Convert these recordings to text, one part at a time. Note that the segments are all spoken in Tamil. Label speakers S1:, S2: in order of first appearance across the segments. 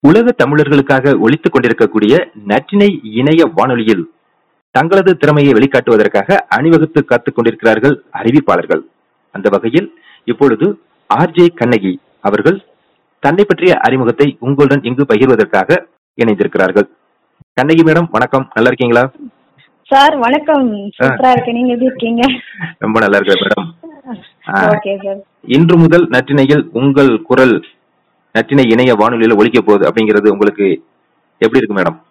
S1: உலக தமிழர்களுக்காக ஒலித்துக் கொண்டிருக்கக்கூடிய நற்றினை இணைய வானொலியில் தங்களது திறமையை வெளிக்காட்டுவதற்காக அணிவகுத்து காத்துக் கொண்டிருக்கிறார்கள் அறிவிப்பாளர்கள். அந்த வகையில் இப்பொழுது ஆர்ஜே கண்ணகி அவர்கள் தன்னை பற்றிய அறிமுகத்தை உங்களுடன் இங்கு பகிர்வதற்காக இணைந்திருக்கிறார்கள். கண்ணகி மேடம் வணக்கம். நல்லா இருக்கீங்களா?
S2: சார் வணக்கம். சூப்பரா இருக்கு நீங்க எப்படி இருக்கீங்க?
S1: ரொம்ப நல்லா இருக்கேன் மேடம். இன்று முதல் நற்றினையில் உங்கள் குரல் நற்றினை இணைய வானொலியில ஒலிக்க போகுது அப்படிங்கிறது உங்களுக்கு எப்படி இருக்கு மேடம்?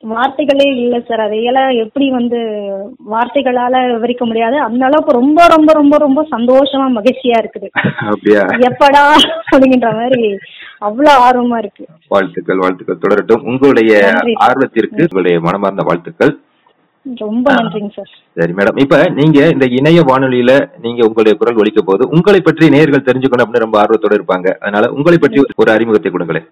S2: வார்த்தைகளே இல்ல சார். அதையெல்லாம் எப்படி வந்து வார்த்தைகளால விவரிக்க முடியாது. அந்த அளவுக்கு ரொம்ப ரொம்ப ரொம்ப ரொம்ப சந்தோஷமா மகிழ்ச்சியா இருக்குது.
S1: அப்படியா?
S2: எப்படா அப்படிங்கிற மாதிரி அவ்வளவு ஆர்வமா இருக்கு.
S1: வாழ்த்துக்கள் வாழ்த்துக்கள். தொடரட்டும். உங்களுடைய. ஆர்வத்திற்கு உங்களுடைய மனமார்ந்த வாழ்த்துக்கள்.
S2: ரொம்ப நன்றிங்க சார்.
S1: சரி மேடம். இப்ப நீங்க இந்த இணைய வானொலியில நீங்க உங்களுடைய குரல் ஒலிக்க போது உங்களை பற்றி நேயர்கள் தெரிஞ்சுக்கணும் அப்படின்னு ரொம்ப ஆர்வத்தோட இருப்பாங்க. அதனால உங்களை பற்றி ஒரு அறிமுகத்தை கொடுங்களேன்.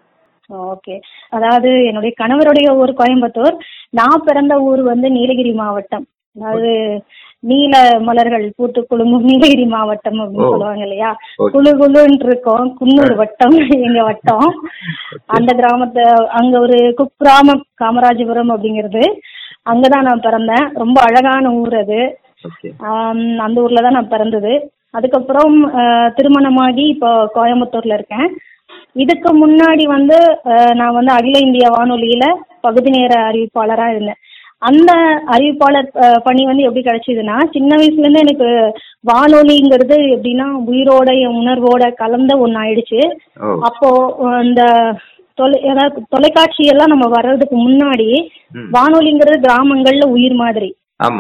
S2: ஓகே. அதாவது என்னுடைய கணவருடைய ஊர் கோயம்புத்தூர். நான் பிறந்த ஊர் வந்து நீலகிரி மாவட்டம். அதாவது நீல மலர்கள் பூத்து குலுங்கும் நீலகிரி மாவட்டம் அப்படின்னு. சொல்லுவாங்க இல்லையா. குழு குழுன்னு இருக்கும். குன்னூர் வட்டம் எங்க வட்டம். அந்த கிராமத்தை அங்க ஒரு குக்கிராமம் காமராஜபுரம் அப்படிங்கிறது. அங்கதான் நான் பிறந்தேன். ரொம்ப அழகான ஊர் அது. அந்த ஊர்ல தான் நான் பிறந்தது. அதுக்கப்புறம் திருமணமாகி இப்போ கோயம்புத்தூர்ல இருக்கேன். இதுக்கு முன்னாடி வந்து நான் வந்து அகில இந்திய வானொலியில பகுதி நேர அறிவிப்பாளரா இருந்தேன். அந்த அறிவிப்பாளர் பணி வந்து எப்படி கிடைச்சதுன்னா சின்ன வயசுல இருந்து எனக்கு வானொலிங்கிறது எப்படின்னா உயிரோட என் உணர்வோட கலந்த ஒன்று ஆயிடுச்சு அப்போ அந்த தொலை அதாவது தொலைக்காட்சி எல்லாம் நம்ம வர்றதுக்கு முன்னாடி. வானொலிங்கிறது கிராமங்கள்ல உயிர் மாதிரி.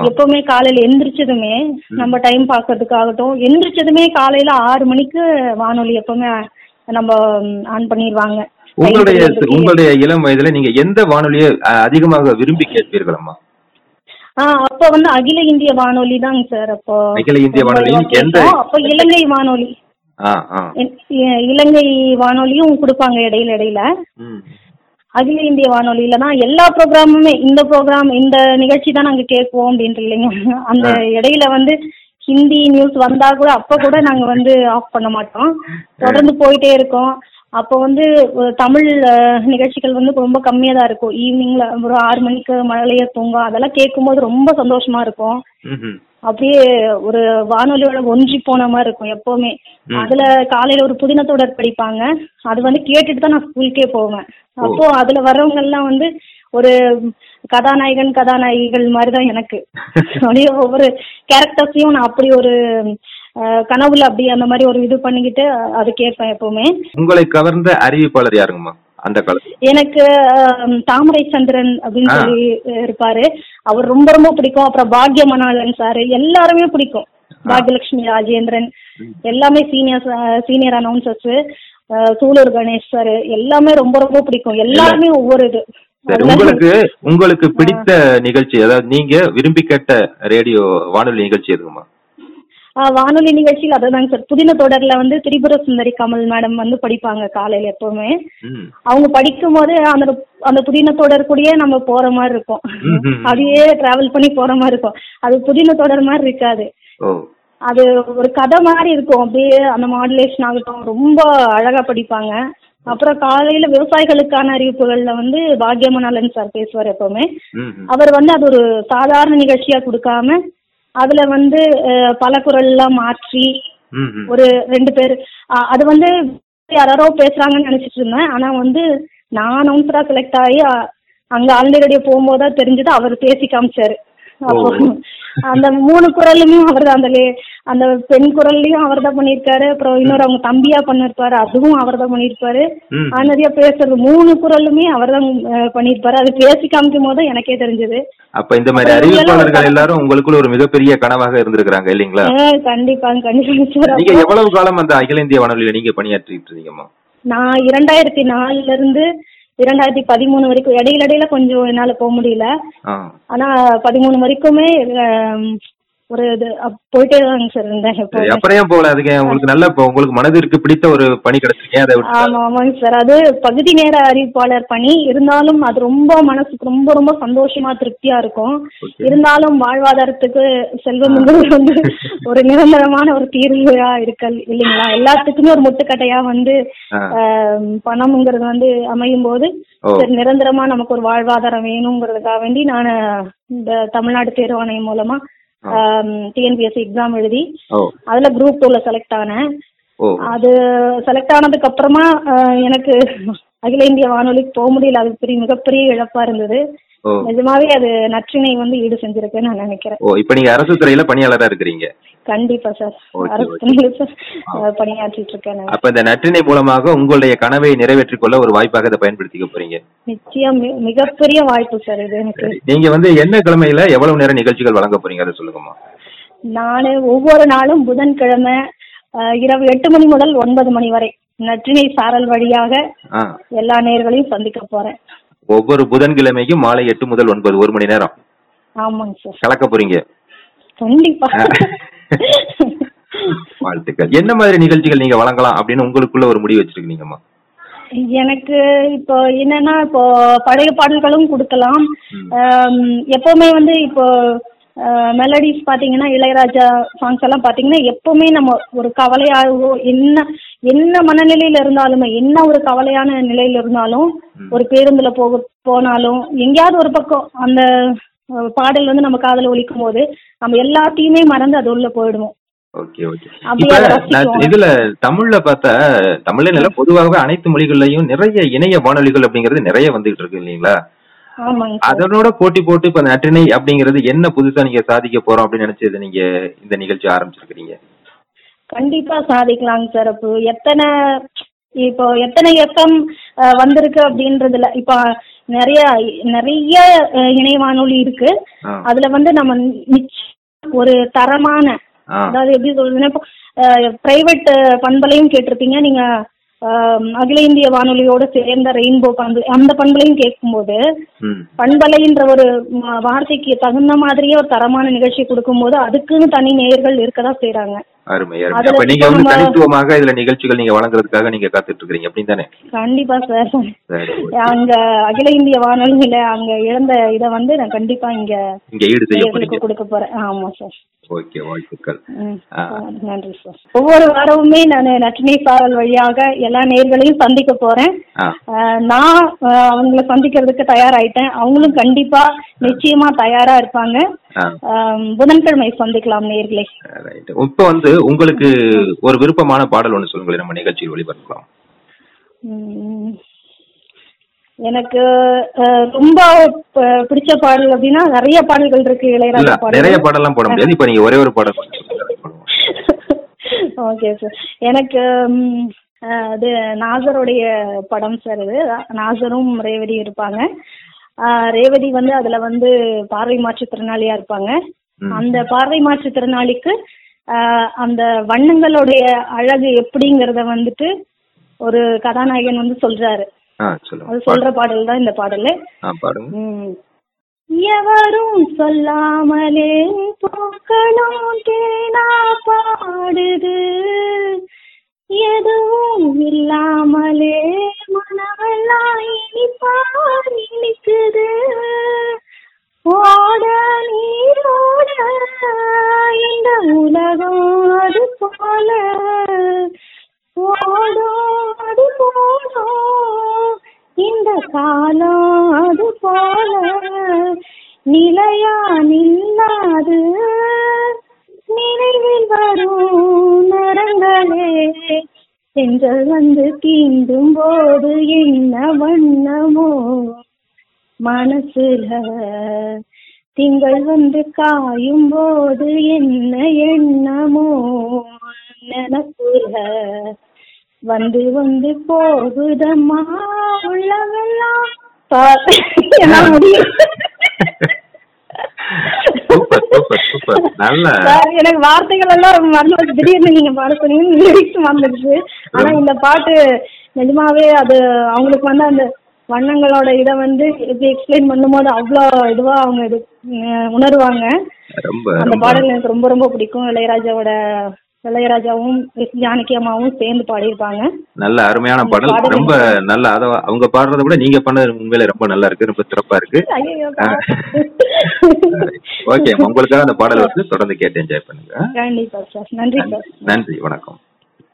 S2: எப்பவுமே காலையில எந்திரிச்சதுமே நம்ம டைம் பார்க்கறதுக்காகட்டும் எந்திரிச்சதுமே காலையில ஆறு மணிக்கு வானொலி எப்பவுமே நம்ம ஆன் பண்ணிடுவாங்க
S1: உங்களுடைய. உங்களுடைய இளம் வயதுல நீங்க எந்த வானொலியை அதிகமாக விரும்பி கேட்பீர்கள் அம்மா
S2: ஆ, அப்ப வந்து அகில இந்திய வானொலி தாங்க சார். அப்போ
S1: அகில இந்திய. எந்த-
S2: அப்போ இலங்கை வானொலி. இலங்கை வானொலியும் கொடுப்பாங்க இடையில இடையில. அகில இந்திய வானொலியில தான் எல்லா ப்ரோக்ராமுமே இந்த ப்ரோக்ராம் இந்த நிகழ்ச்சி தான் நாங்க கேட்போம் அப்படின்ட்டு இல்லைங்க. அந்த இடையில வந்து ஹிந்தி நியூஸ் வந்தா கூட அப்ப கூட நாங்க வந்து ஆஃப் பண்ண மாட்டோம். தொடர்ந்து போயிட்டே இருக்கோம். அப்போ வந்து தமிழ் நிகழ்ச்சிகள் வந்து ரொம்ப கம்மியா தான் இருக்கும். ஈவினிங்ல ஒரு ஆறு மணிக்கு மழைய தூங்கும். அதெல்லாம் கேட்கும்போது ரொம்ப சந்தோஷமா இருக்கும். அப்படியே ஒரு வானொலியோட ஒன்றி போன மாதிரி இருக்கும் எப்பவுமே. அதுல காலையில ஒரு புதின தொடர் படிப்பாங்க. அது வந்து கேட்டுட்டு தான் நான் ஸ்கூலுக்கே போவேன். அப்போ அதுல வர்றவங்க எல்லாம் வந்து ஒரு கதாநாயகன் கதாநாயகிகள் மாதிரி தான் எனக்கு. அப்படியே ஒவ்வொரு கேரக்டர்ஸையும் நான் அப்படி ஒரு கனவுல அப்படி அந்த மாதிரி ஒரு இது பண்ணிக்கிட்டு அது கேட்பேன் எப்பவுமே.
S1: உங்களை கவர்ந்த அறிவிப்பாளர் யாருங்கம்மா? அந்த காலத்துல
S2: எனக்கு தாமரை சந்திரன் அப்படின்னு. சொல்லி இருப்பாரு. அவர் ரொம்ப ரொம்ப பிடிக்கும். அப்புறம் பாக்யமணாளன் சார் எல்லாருமே பிடிக்கும். பாக்யலட்சுமி ராஜேந்திரன் எல்லாமே senior senior announcers Sulur Ganesh sir எல்லாமே ரொம்ப ரொம்ப பிடிக்கும். எல்லாருமே ஒவ்வொரு இது.
S1: உங்களுக்கு உங்களுக்கு பிடித்த நிகழ்ச்சி அதாவது நீங்க விரும்பி கேட்ட ரேடியோ வானொலி நிகழ்ச்சி
S2: ஆ, வானொலி நிகழ்ச்சியில் அதுதாங்க சார் புதின தொடர்ல வந்து திரிபுர சுந்தரி கமல் மேடம் வந்து படிப்பாங்க காலையில எப்பவுமே. அவங்க படிக்கும் போது அந்த அந்த புதின தொடர் கூடயே நம்ம போற மாதிரி இருக்கும். அப்படியே டிராவல் பண்ணி போற மாதிரி இருக்கும். அது புதின தொடர் மாதிரி இருக்காது. அது ஒரு கதை மாதிரி இருக்கும். அப்படியே அந்த மாடுலேஷன் ஆகட்டும். ரொம்ப அழகா படிப்பாங்க. அப்புறம் காலையில விவசாயிகளுக்கான அறிவிப்புகள்ல வந்து பாக்யமணாலன் சார் பேசுவார் எப்பவுமே. அவர் வந்து அது ஒரு சாதாரண நிகழ்ச்சியா கொடுக்காம அதுல வந்து பல குரல்லாம் மாற்றி. ஒரு ரெண்டு பேர். அது வந்து யாரோ பேசுறாங்கன்னு நினைச்சிட்டு இருந்தேன். ஆனா வந்து நான் அனௌன்சரா செலக்ட் ஆகி அங்க ஆல் ரேடியோ போகும்போது தெரிஞ்சது அவர் பேசி காமிச்சாரு. அந்த மூணு குரலுமே அவர் அந்த அந்த பெண் குரல்லையும் அவர் தான் பண்ணியிருக்காரு. அப்புறம் இன்னொரு அவங்க தம்பியா பண்ணிருப்பாரு அதுவும் அவர் தான். ஆ, நிறைய பேசுறது மூணு குரலுமே அவர் தான் பண்ணியிருப்பாரு. அது பேசி காமிக்கும் போது எனக்கே தெரிஞ்சது.
S1: அப்ப இந்த மாதிரி அறிவிப்பாளர்கள் எல்லாரும் உங்களுக்குள்ள ஒரு மிகப்பெரிய கனவாக இருந்திருக்கிறாங்க இல்லீங்களா?
S2: கண்டிப்பாங்க சார்.
S1: நீங்க எவ்வளவு காலம் அந்த அகில இந்திய வானொலியில நீங்க பணியாற்றிட்டு இருந்தீங்கம்மா?
S2: நான் இரண்டாயிரத்தி நாலுல இருந்து இரண்டாயிரத்தி பதிமூணு வரைக்கும் இடையில இடையில கொஞ்சம் என்னால போக முடியல. ஆனா பதிமூணு வரைக்குமே ஒரு இது போயிட்டே தாங்க சார் இருந்தேன்.
S1: அப்புறம் ஏன் போகல? அதுக்கு உங்களுக்கு நல்ல இப்போ உங்களுக்கு மனதிற்கு பிடித்த ஒரு பணி அதை விட்டு
S2: ஆமா ஆமாங்க சார் அது பகுதி நேர அறிவிப்பாளர் பணி. இருந்தாலும் அது ரொம்ப மனசுக்கு ரொம்ப ரொம்ப சந்தோஷமா திருப்தியா இருக்கும். இருந்தாலும் வாழ்வாதாரத்துக்கு செல்வம்ங்கிறது வந்து ஒரு நிரந்தரமான ஒரு தீர்வா இருக்கல் இல்லைங்களா? எல்லாத்துக்குமே ஒரு முட்டுக்கட்டையா வந்து பணம்ங்கிறது வந்து அமையும் போது. சரி நிரந்தரமா நமக்கு ஒரு வாழ்வாதாரம் வேணுங்கிறதுக்காக வேண்டி நான் இந்த தமிழ்நாடு தேர்வாணையம் மூலமா டிஎன்பிஎஸ்சி எக்ஸாம் எழுதி அதுல குரூப் டூல செலக்ட் ஆனேன். அது செலக்ட் ஆனதுக்கு அப்புறமா எனக்கு அகில இந்திய வானொலிக்கு போக முடியல. அது பெரிய மிகப்பெரிய இழப்பா இருந்தது. நிஜமாவே அது நற்றினை வந்து ஈடு செஞ்சிருக்குன்னு நான் நினைக்கிறேன்.
S1: ஓ இப்போ நீங்க அரசு துறையில பணியாளரா இருக்கிறீங்க?
S2: கண்டிப்பா சார். அரசு. துறையில சார் பணியாற்றிட்டு இருக்கேன்.
S1: அப்ப இந்த நற்றினை மூலமாக உங்களுடைய கனவை நிறைவேற்றிக் கொள்ள ஒரு வாய்ப்பாக இதை பயன்படுத்திக்க போறீங்க.
S2: நிச்சயம் மிகப்பெரிய வாய்ப்பு சார் இது எனக்கு.
S1: நீங்க வந்து என்ன கிழமையில எவ்வளவு நேரம் நிகழ்ச்சிகள் வழங்க போறீங்க? அதை சொல்லுங்கம்மா.
S2: நானு ஒவ்வொரு நாளும் புதன்கிழமை இரவு எட்டு மணி முதல் ஒன்பது மணி வரை நற்றினை சாரல் வழியாக எல்லா நேர்களையும் சந்திக்க போறேன்.
S1: ஒவ்வொரு புதன்கிழமைக்கும் மாலை எட்டு முதல் ஒன்பது ஒரு மணி நேரம்.
S2: ஆமாங்க சார்.
S1: கலக்க போறீங்க.
S2: கண்டிப்பா.
S1: வாழ்த்துக்கள். என்ன மாதிரி நிகழ்ச்சிகள் நீங்க வழங்கலாம் அப்படின்னு உங்களுக்குள்ள ஒரு முடிவு வச்சிருக்கீங்கம்மா?
S2: எனக்கு இப்போ என்னன்னா இப்போ பழைய பாடல்களும் கொடுக்கலாம். எப்பவுமே வந்து இப்போ மெலடிஸ் பாத்தீங்கன்னா இளையராஜா சாங்ஸ் எல்லாம் பாத்தீங்கன்னா எப்பவுமே நம்ம ஒரு கவலையாகவோ என்ன என்ன மனநிலையில இருந்தாலுமே என்ன ஒரு கவலையான நிலையில இருந்தாலும். ஒரு பேருந்துல போக போனாலும் எங்கேயாவது ஒரு பக்கம் அந்த பாடல் வந்து நம்ம காதுல ஒலிக்கும் போது நம்ம எல்லாத்தையுமே மறந்து அது உள்ள போயிடுவோம்.
S1: இதுல தமிழ்ல பார்த்தா தமிழ்ல பொதுவாகவே அனைத்து மொழிகள்லயும் நிறைய இணைய வானொலிகள் அப்படிங்கிறது நிறைய வந்துகிட்டு இருக்கு இல்லைங்களா. அதனோட போட்டி போட்டு இப்ப நற்றினை அப்படிங்கிறது என்ன புதுசா நீங்க சாதிக்க போறோம் அப்படின்னு நினைச்சு இதை நீங்க இந்த நிகழ்ச்சி ஆரம்பிச்சிருக்கீங்க
S2: கண்டிப்பா சாதிக்கலாங்க சார் இப்போ எத்தனை இப்போ எத்தனை எஃப்எம் வந்திருக்கு அப்படின்றதுல இப்போ நிறைய நிறைய இணைய வானொலி இருக்கு. அதுல வந்து நம்ம ஒரு தரமான. அதாவது எப்படி சொல்றதுன்னா இப்போ பிரைவேட் பண்பலையும் கேட்டிருப்பீங்க. நீங்க அகில இந்திய வானொலியோட சேர்ந்த ரெயின்போ பண்பலை அந்த பண்பலையும் கேட்கும்போது பண்பலைன்ற ஒரு வார்த்தைக்கு தகுந்த மாதிரியே ஒரு தரமான நிகழ்ச்சி கொடுக்கும்போது அதுக்குன்னு தனி நேயர்கள் இருக்கதான் செய்றாங்க.
S1: அருமை அருமை.
S2: அதுல
S1: அப்ப நீங்க வந்து
S2: நம்ம-
S1: தனித்துவமாக இதுல நிகழ்ச்சிகள் நீங்க வழங்குறதுக்காக நீங்க காத்துட்டு இருக்கீங்க அப்படின்னு
S2: கண்டிப்பா சார். அங்க அகில இந்திய வானொலியில அங்க இழந்த இத வந்து நான் கண்டிப்பா இங்க
S1: இங்க ஈடு செய்ய
S2: நேயர்களுக்கு
S1: போறீங்க
S2: கொடுக்க போறேன். ஆமா சார்.
S1: ஓகே வாழ்த்துக்கள்.
S2: நன்றி சார். ஒவ்வொரு வாரமுமே நான் நட்டினை சாரல் வழியாக எல்லா நேர்களையும் சந்திக்க போறேன். நான் அவங்கள சந்திக்கிறதுக்கு தயாராயிட்டேன். அவங்களும் கண்டிப்பா நிச்சயமா தயாரா இருப்பாங்க. புதன்கிழமை சந்திக்கலாம் நேர்களே.
S1: ரைட் இப்ப வந்து உங்களுக்கு ஒரு விருப்பமான பாடல் ஒண்ணு சொல்லுங்களேன் நம்ம நிகழ்ச்சியில் ஒளிபரப்பலாம்.
S2: எனக்கு ரொம்ப பிடிச்ச பாடல் அப்படின்னா நிறைய பாடல்கள் இருக்கு இளையராஜா
S1: நிறைய
S2: பாடல்.
S1: பாடலாம் போட முடியாது. இப்ப நீங்க ஒரே ஒரு பாடல்.
S2: Okay sir. எனக்கு அது நாசருடைய படம் சார் இது நாசரும் ரேவதி இருப்பாங்க. ரேவதி வந்து அதுல வந்து பார்வை மாற்றுத்திறனாளியா இருப்பாங்க. அந்த பார்வை மாற்றுத்திறனாளிக்கு அந்த வண்ணங்களுடைய அழகு எப்படிங்கறத வந்துட்டு ஒரு கதாநாயகன் வந்து சொல்றாரு. அது சொல்ற பாடல் தான் இந்த பாடல். எவரும் சொல்லாமலே பூக்களும் தேனா பாடுது. எதுவும் இல்லாமலே ஓடும் அது இந்த காலம் அது போல நிலையா நில்லாது. நினைவில் வரும் நரங்களே. சென்றல் வந்து தீண்டும் போது என்ன வண்ணமோ. மனசுல திங்கள் வந்து காயும் போது என்ன எண்ணமோ. நினப்புல வந்து வந்து போகுதம்மா உள்ளவெல்லாம் எனக்கு வார்த்தைகள் எல்லாம் மறந்து. திடீர்னு நீங்க பாட சொன்னீங்க லிரிக்ஸ் மறந்துடுச்சு ஆனா இந்த பாட்டு நிஜமாவே அது அவங்களுக்கு வந்து அந்த வண்ணங்களோட இதை வந்து எப்படி எக்ஸ்பிளைன் பண்ணும்போது அவ்வளோ இதுவா அவங்க இது உணருவாங்க. அந்த பாடல் எனக்கு ரொம்ப ரொம்ப பிடிக்கும். இளையராஜாவோட இளையராஜாவும் எஸ் ஜானகி அம்மாவும் சேர்ந்து பாடியிருப்பாங்க.
S1: நல்ல அருமையான பாடல். ரொம்ப நல்ல அத அவங்க பாடுறத விட நீங்க பண்ணது உண்மையில ரொம்ப நல்லா இருக்கு ரொம்ப சிறப்பா இருக்கு. ஓகே உங்களுக்காக அந்த பாடல் வந்து தொடர்ந்து கேட்டு என்ஜாய் பண்ணுங்க.
S2: கண்டிப்பா சார். நன்றி சார்.
S1: நன்றி வணக்கம்.